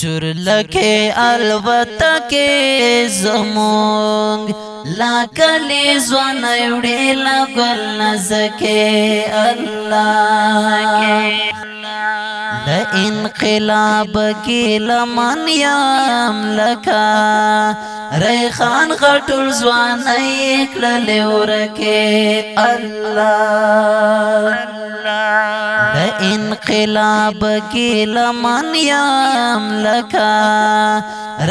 چورلکه الوتکه زمونږ لا کلی ځوان وړې لا ګل نزکه الله د انقلاب کې لمن یم لکا ریحان غټول ځوان یې کړل ورکه الله انقلاب کې لمن یم لکا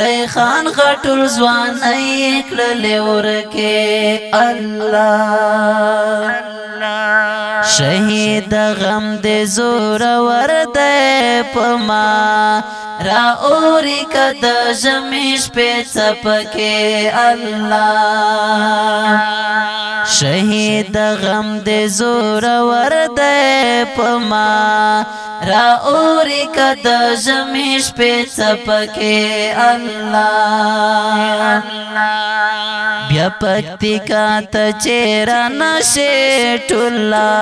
ریحان غټل ځوان یې کړلې ورکه الله شهید غم دې زور ور دې پما را اوري کد زمیش په چپکه الله شهید غم دې زور ور دې پما را اوري کد زمیش په چپکه الله الله بیا پکتیکا ته چیرې نشې ټولا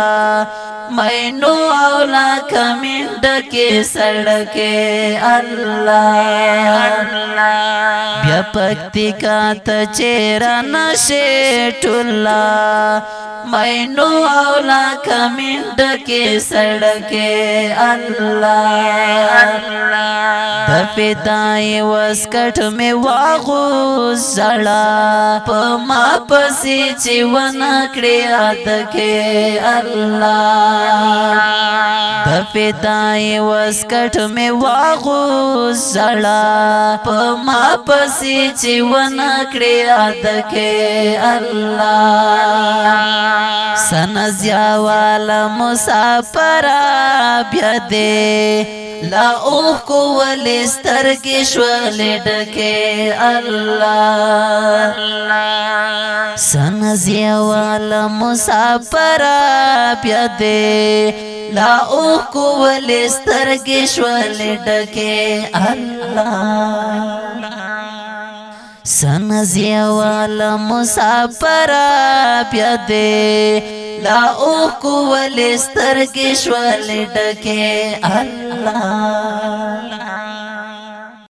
مینو اولا کمند کې سړکه الله الله بیا پکتیکا ته چیرې نشې ټولا مینو اولا کمند کې سړکه الله الله خپتای وسکټ می واغو زړه په ما پسې چې ونا کړی اتکه الله د پتای وسکټ می واغو زړه په ما پسې چې ونا کړی اتکه الله سن زیاوال مسافر بیا دې لا او کو ولستر کې شول ډکه الله سن زیاوال مسافر بیا دې لا او کو ولستر کې شول ډکه الله سن زیوال مسافر بیا دې دا او کول سترګې شوال ډکه الله